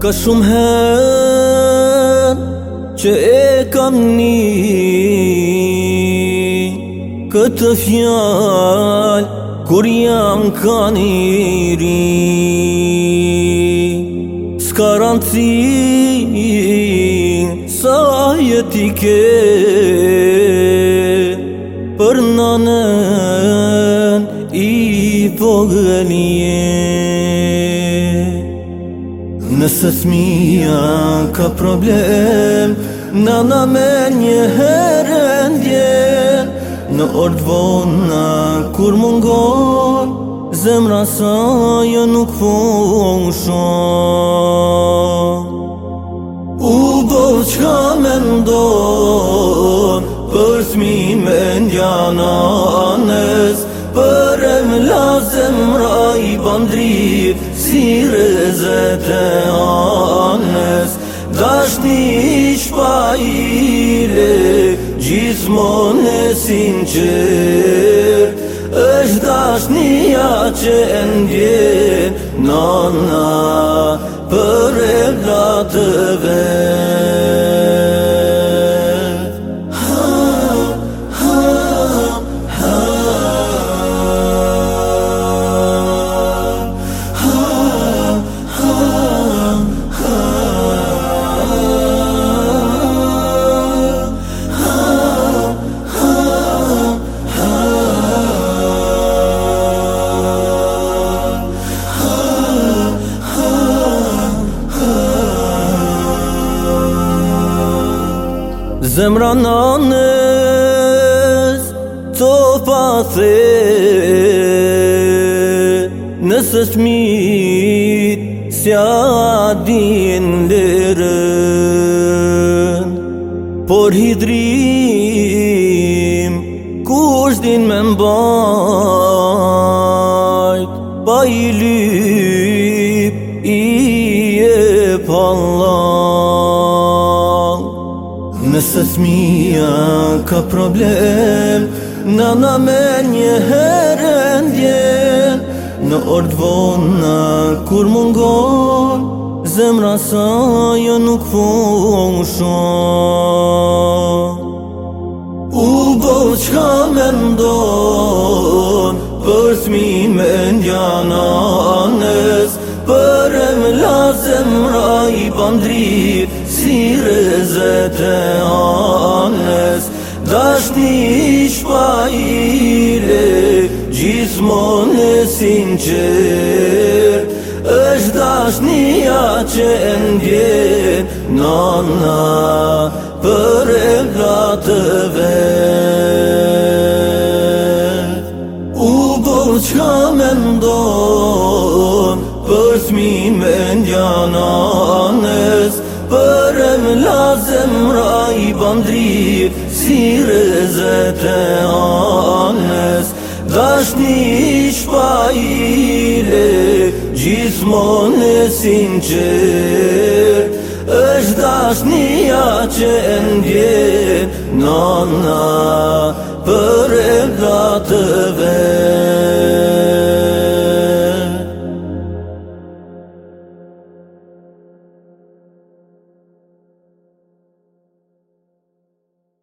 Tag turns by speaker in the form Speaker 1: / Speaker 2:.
Speaker 1: Ka shumë her Që e kam një Këtë fjall Kur jam ka njëri Ska rëndësi Sa jet i ke Për nënën I vogën jenë Nëse të ka problem, nana me një herë e ndje Në vona kur mungon, zemra sa jo nuk fushon U bo t'ka me ndon, për t'mi me ndjanon bandri Si rëzët e anës Dashni shpajile Gjithmon e sinqer është dashnia që endjen Nana për e vlatëve Nana për e vlatëve Zemra nanës Të the, Nësë smit Sja din lërën Por hidrim Kush din me mbajt Pa i lyp I e pallat Nëse smija ka problem, nana merë një herë ndjenë Në ordvona kur mungon, zemra saja jo nuk fushon po U bërë qka me ndonë, për smin me ndjana ne gjizmon e sinqer është dashnia që e ndjen nana për e vratëve u bërë që ka me ndon për smi me ndjananes për e vla zemra i bandri si rezete anes Dashni ishpa ile Gjithmon e sinqer është dashnia që endje Nana për e gratë